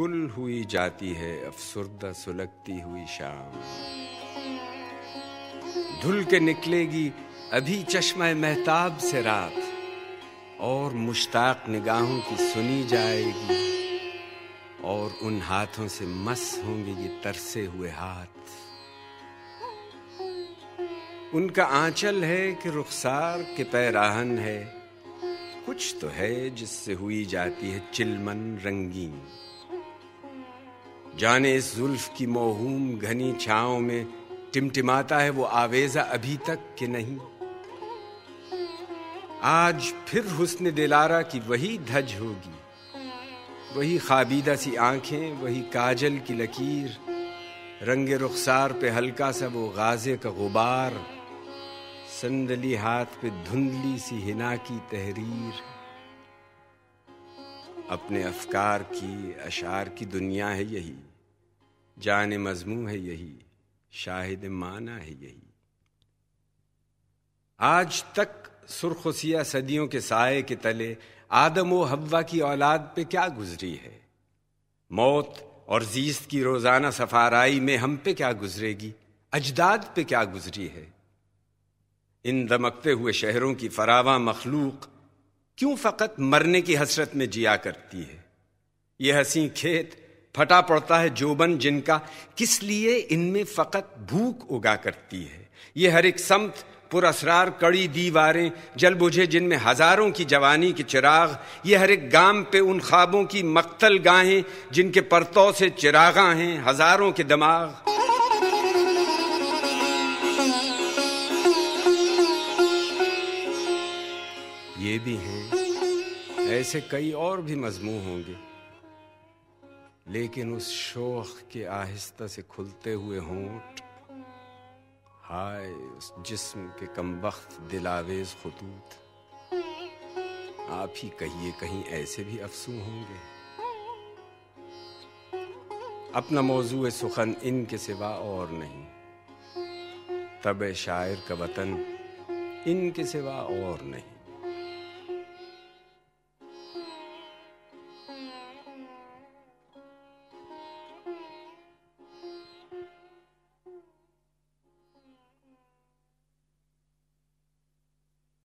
گل ہوئی جاتی ہے، افسردہ سلگتی ہوئی شام۔ دھل کے نکلے گی ابھی چشمہ محتاب سے رات۔ اور مشتاق نگاہوں کی سنی جائے گی۔ اور ان ہاتھوں سے مس ہوں گے یہ ترسے ہوئے ہاتھ۔ ان کا آنچل ہے کہ رخسار کے پیراہن ہے۔ کچھ تو ہے جس سے ہوئی جاتی ہے چلمن رنگین۔ جانے اس زلف کی موہوم گھنی چھاؤں میں ٹمٹماتا ہے وہ آویزہ ابھی تک کہ نہیں۔ آج پھر حسن دلارا کی وہی دھج ہوگی۔ وہی خابیدہ سی آنکھیں، وہی کاجل کی لکیر۔ رنگ رخسار پہ ہلکا سا وہ غازے کا غبار۔ سندلی ہاتھ پہ دھندلی سی ہنا کی تحریر۔ اپنے افکار کی، اشعار کی دنیا ہے یہی۔ جان مضموں ہے یہی، شاہد مانا ہے یہی۔ آج تک سرخ و سیاہ صدیوں کے سائے کے تلے آدم و حوا کی اولاد پہ کیا گزری ہے؟ موت اور زیست کی روزانہ سفارائی میں ہم پہ کیا گزرے گی؟ اجداد پہ کیا گزری ہے؟ ان دمکتے ہوئے شہروں کی فراواں مخلوق کیوں فقط مرنے کی حسرت میں جیا کرتی ہے؟ یہ حسین کھیت پھٹا پڑتا ہے جوبن جن کا، کس لیے ان میں فقط بھوک اگا کرتی ہے؟ یہ ہر ایک سمت، پر اسرار کڑی دیواریں، جل بجھے جن میں ہزاروں کی جوانی کے چراغ، یہ ہر ایک گام پہ ان خوابوں کی مقتل گاہیں، جن کے پرتوں سے چراغاں ہیں ہزاروں کے دماغ۔ یہ بھی ہیں۔ ایسے کئی اور بھی مضمون ہوں گے۔ لیکن اس شوق کے آہستہ سے کھلتے ہوئے ہونٹ، ہائے، اس جسم کے کمبخت دلاویز خطوط۔ آپ ہی کہیے کہیں ایسے بھی افسو ہوں گے۔ اپنا موضوع سخن ان کے سوا اور نہیں۔ طب شاعر کا وطن ان کے سوا اور نہیں۔